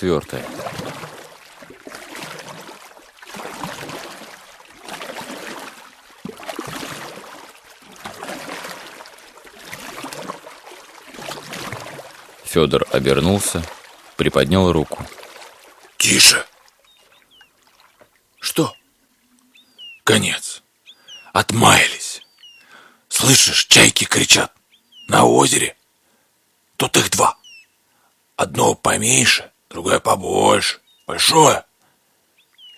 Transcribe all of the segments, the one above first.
четвертая. Федор обернулся, приподнял руку. Тише! Что? Конец. Отмаялись. Слышишь, чайки кричат. На озере. Тут их два. Одно поменьше, другое побольше. Большое.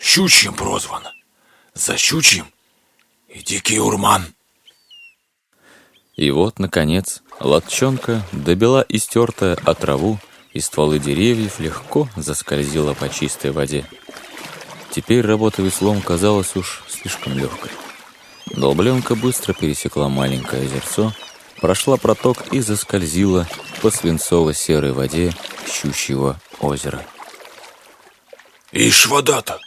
Щучьим прозвано. За щучьим и дикий урман. И вот, наконец, латчонка добила истертая траву, и стволы деревьев легко заскользила по чистой воде. Теперь работа веслом казалась уж слишком легкой. Долбленка быстро пересекла маленькое озерцо, прошла проток и заскользила по свинцово-серой воде щущего озера. Ишь, вода-то,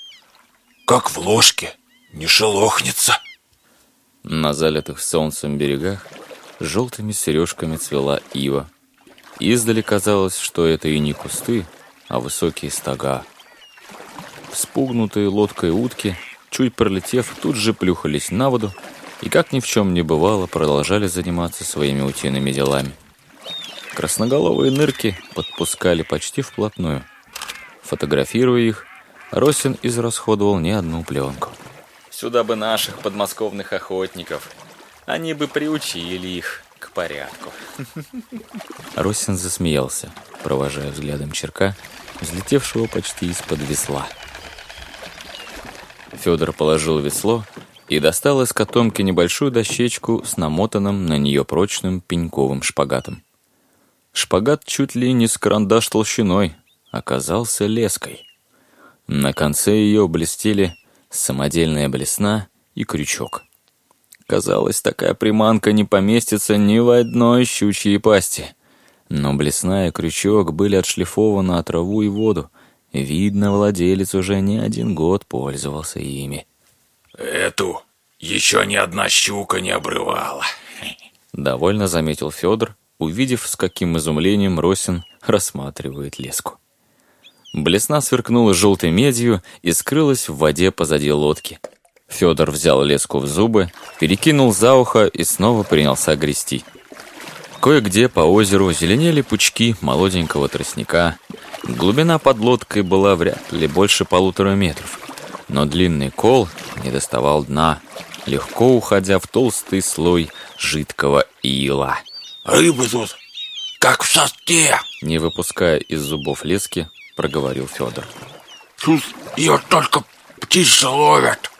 как в ложке, не шелохнется. На залитых солнцем берегах желтыми сережками цвела ива. Издали казалось, что это и не кусты, а высокие стога. Вспугнутые лодкой утки, чуть пролетев, тут же плюхались на воду и, как ни в чем не бывало, продолжали заниматься своими утиными делами. Красноголовые нырки подпускали почти вплотную. Фотографируя их, Росин израсходовал не одну пленку. Сюда бы наших подмосковных охотников. Они бы приучили их к порядку. Росин засмеялся, провожая взглядом черка, взлетевшего почти из-под весла. Федор положил весло и достал из котомки небольшую дощечку с намотанным на нее прочным пеньковым шпагатом. Шпагат чуть ли не с карандаш толщиной оказался леской. На конце ее блестели самодельная блесна и крючок. Казалось, такая приманка не поместится ни в одной щучьей пасти. Но блесна и крючок были отшлифованы от траву и воду, Видно, владелец уже не один год пользовался ими. Эту еще ни одна щука не обрывала. Довольно заметил Федор, увидев, с каким изумлением Росин рассматривает леску. Блесна сверкнула желтой медью и скрылась в воде позади лодки. Федор взял леску в зубы, перекинул за ухо и снова принялся грести. Кое-где по озеру зеленели пучки молоденького тростника, Глубина под лодкой была вряд ли больше полутора метров, но длинный кол не доставал дна, легко уходя в толстый слой жидкого ила. «Рыбы тут, как в соске!» Не выпуская из зубов лески, проговорил Федор. «Тут ее только птицы ловят!»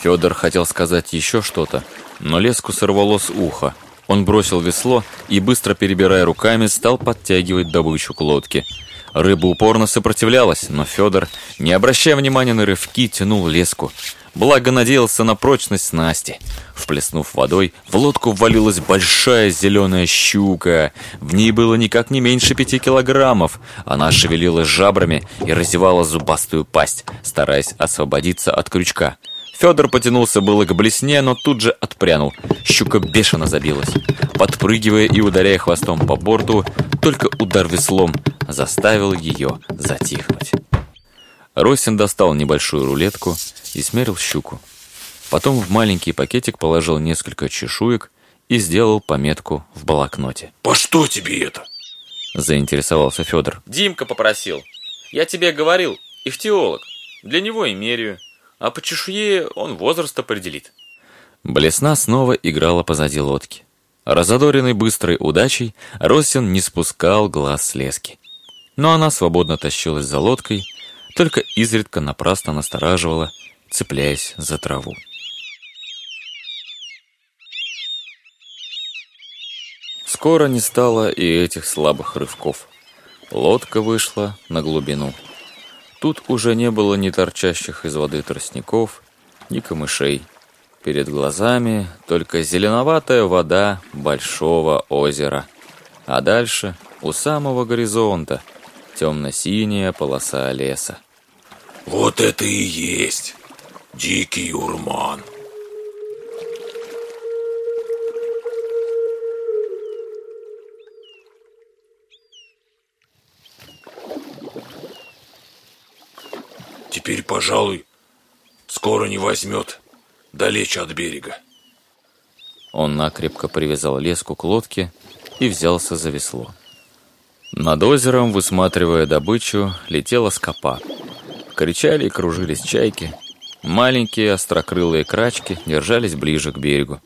Федор хотел сказать еще что-то, но леску сорвало с уха. Он бросил весло и, быстро перебирая руками, стал подтягивать добычу к лодке – Рыба упорно сопротивлялась, но Федор, не обращая внимания на рывки, тянул леску. Благо надеялся на прочность снасти. Вплеснув водой, в лодку ввалилась большая зеленая щука. В ней было никак не меньше пяти килограммов. Она шевелила жабрами и разевала зубастую пасть, стараясь освободиться от крючка. Федор потянулся было к блесне, но тут же отпрянул. Щука бешено забилась. Подпрыгивая и ударяя хвостом по борту, только удар веслом заставил ее затихнуть. Росин достал небольшую рулетку и смерил щуку. Потом в маленький пакетик положил несколько чешуек и сделал пометку в блокноте. «По что тебе это?» Заинтересовался Федор. «Димка попросил. Я тебе говорил, ихтиолог. Для него и меряю а по чешуе он возраст определит. Блесна снова играла позади лодки. Разодоренный быстрой удачей, Росин не спускал глаз с лески. Но она свободно тащилась за лодкой, только изредка напрасно настораживала, цепляясь за траву. Скоро не стало и этих слабых рывков. Лодка вышла на глубину. Тут уже не было ни торчащих из воды тростников, ни камышей. Перед глазами только зеленоватая вода большого озера. А дальше, у самого горизонта, темно-синяя полоса леса. Вот это и есть дикий урман. Теперь, пожалуй, скоро не возьмет далече от берега. Он накрепко привязал леску к лодке и взялся за весло. Над озером, высматривая добычу, летела скопа. Кричали и кружились чайки. Маленькие острокрылые крачки держались ближе к берегу.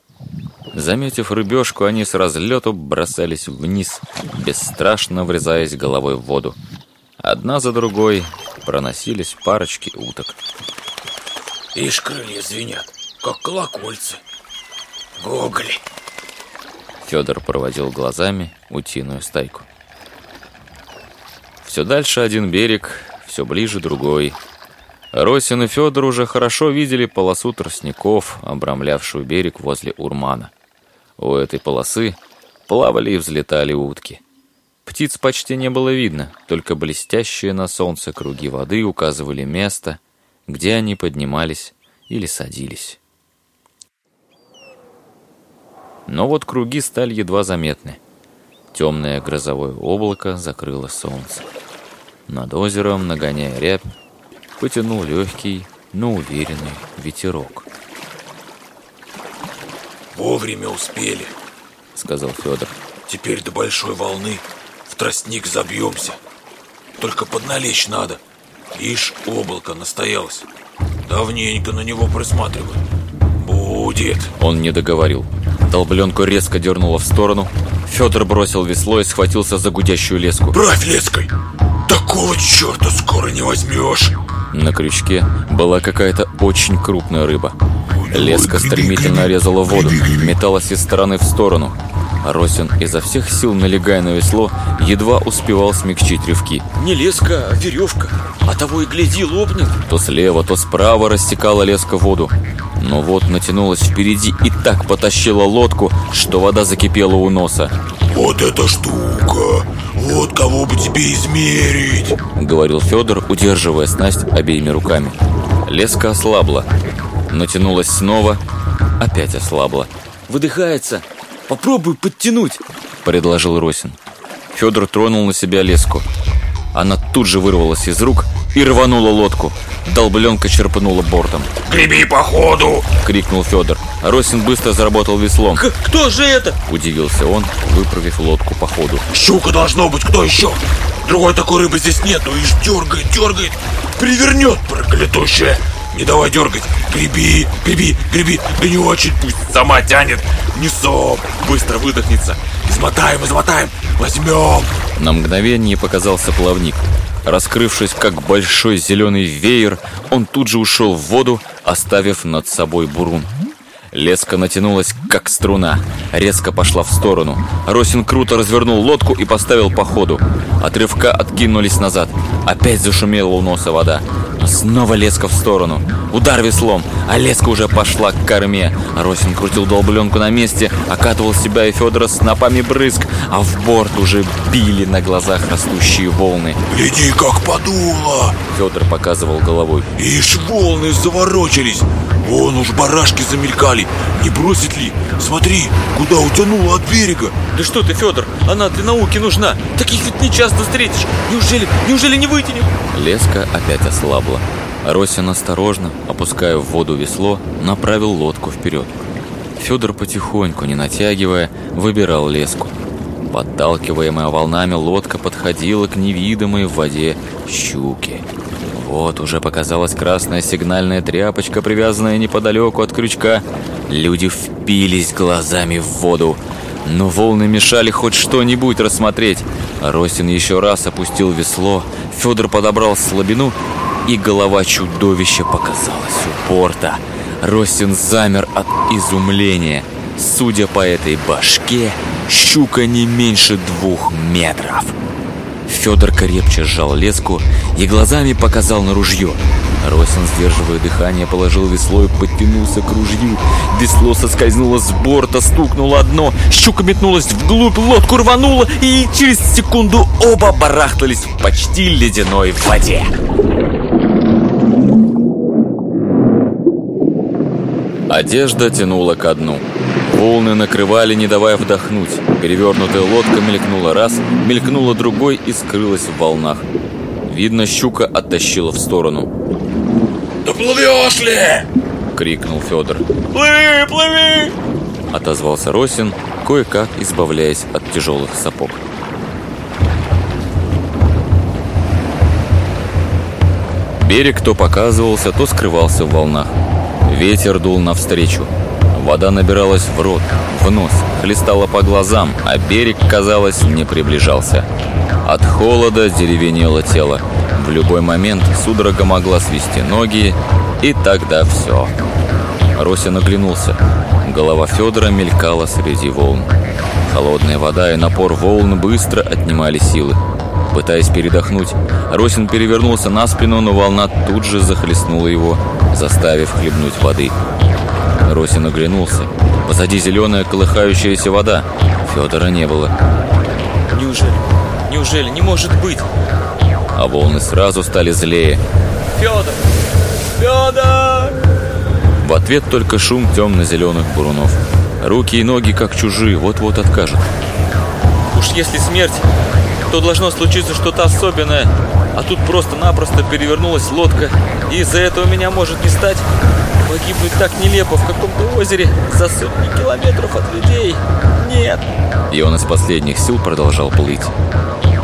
Заметив рыбешку, они с разлету бросались вниз, бесстрашно врезаясь головой в воду. Одна за другой проносились парочки уток. Ишь, крылья звенят, как колокольцы. Гоголи. Федор проводил глазами утиную стайку. Все дальше один берег, все ближе другой. Росин и Федор уже хорошо видели полосу тростников, обрамлявшую берег возле Урмана. У этой полосы плавали и взлетали утки. Птиц почти не было видно, только блестящие на солнце круги воды указывали место, где они поднимались или садились. Но вот круги стали едва заметны. Темное грозовое облако закрыло солнце. Над озером, нагоняя рябь, потянул легкий, но уверенный ветерок. Вовремя успели, сказал Федор. Теперь до большой волны тростник забьемся. Только подналечь надо. Ишь, облако настоялось. Давненько на него присматриваю. Будет. Он не договорил. Долбленку резко дернуло в сторону. Федор бросил весло и схватился за гудящую леску. Правь леской! Такого черта скоро не возьмешь! На крючке была какая-то очень крупная рыба. Леска стремительно резала воду, металась из стороны в сторону. Росин изо всех сил, налегая на весло, едва успевал смягчить рывки. Не леска, а веревка. А того и гляди, лопнет. То слева, то справа растекала леска воду. Но вот натянулась впереди и так потащила лодку, что вода закипела у носа. «Вот эта штука! Вот кого бы тебе измерить!» Говорил Федор, удерживая снасть обеими руками. Леска ослабла. Натянулась снова, опять ослабла. «Выдыхается! Попробуй подтянуть!» Предложил Росин. Федор тронул на себя леску. Она тут же вырвалась из рук и рванула лодку. Долбленка черпанула бортом. «Греби по ходу!» — крикнул Федор. Росин быстро заработал веслом. К «Кто же это?» — удивился он, выправив лодку по ходу. «Щука должно быть, кто еще? Другой такой рыбы здесь нету, и дергает, дергает, привернет, проклятущая!» Не давай дергать! Греби, греби, греби! Да не очень, пусть сама тянет! Несом! Быстро выдохнется! Измотаем, измотаем! Возьмем! На мгновение показался плавник. Раскрывшись как большой зеленый веер, он тут же ушел в воду, оставив над собой бурун. Леска натянулась, как струна, резко пошла в сторону. Росин круто развернул лодку и поставил по ходу. От рывка откинулись назад. Опять зашумела у носа вода. Снова леска в сторону. Удар веслом, а леска уже пошла к корме. Росин крутил долбленку на месте, окатывал себя и Федора снопами брызг, а в борт уже били на глазах растущие волны. «Гляди, как подуло!» Федор показывал головой. «Ишь, волны заворочились! Вон уж барашки замелькали! Не бросит ли? Смотри, куда утянуло от берега!» Да что ты, Федор, она для науки нужна! Таких ведь не часто встретишь! Неужели, неужели не вытянем? Леска опять ослабла. Росин осторожно, опуская в воду весло, направил лодку вперед. Федор потихоньку, не натягивая, выбирал леску. Подталкиваемая волнами лодка подходила к невидимой в воде щуке. Вот уже показалась красная сигнальная тряпочка, привязанная неподалеку от крючка. Люди впились глазами в воду. Но волны мешали хоть что-нибудь рассмотреть. Росин еще раз опустил весло, Федор подобрал слабину, и голова чудовища показалась у порта. Росин замер от изумления. Судя по этой башке, щука не меньше двух метров. Федор крепче сжал леску и глазами показал на ружье. Росин, сдерживая дыхание, положил весло и подтянулся к ружью. Весло соскользнуло с борта, стукнуло одно, щука метнулась вглубь, лодку рванула, и через секунду оба барахтались в почти ледяной воде. Одежда тянула ко дну. Волны накрывали, не давая вдохнуть. Перевернутая лодка мелькнула раз, мелькнула другой и скрылась в волнах. Видно, щука оттащила в сторону. «Доплывешь ли?» — крикнул Федор. «Плыви, плыви!» — отозвался Росин, кое-как избавляясь от тяжелых сапог. Берег то показывался, то скрывался в волнах. Ветер дул навстречу. Вода набиралась в рот, в нос, хлестала по глазам, а берег, казалось, не приближался. От холода деревенело тело. В любой момент судорога могла свести ноги, и тогда все. Рося наглянулся. Голова Федора мелькала среди волн. Холодная вода и напор волн быстро отнимали силы. Пытаясь передохнуть, Росин перевернулся на спину, но волна тут же захлестнула его, заставив хлебнуть воды. Росин оглянулся. Позади зеленая колыхающаяся вода. Федора не было. Неужели? Неужели? Не может быть! А волны сразу стали злее. Федор! Федор! В ответ только шум темно-зеленых бурунов. Руки и ноги, как чужие, вот-вот откажут. Уж если смерть, то должно случиться что-то особенное. А тут просто-напросто перевернулась лодка, и из-за этого меня может не стать. Погибнуть так нелепо в каком-то озере за сотни километров от людей. Нет. И он из последних сил продолжал плыть.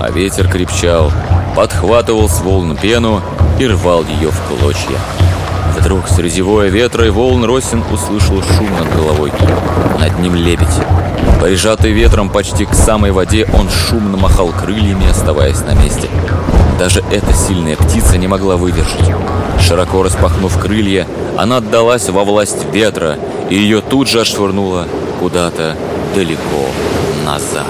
А ветер крепчал, подхватывал с волн пену и рвал ее в клочья. Вдруг среди воя ветра и волн Росин услышал шум над головой. Над ним лебедь. Прижатый ветром почти к самой воде, он шумно махал крыльями, оставаясь на месте. Даже эта сильная птица не могла выдержать. Широко распахнув крылья, она отдалась во власть ветра, и ее тут же отшвырнуло куда-то далеко назад.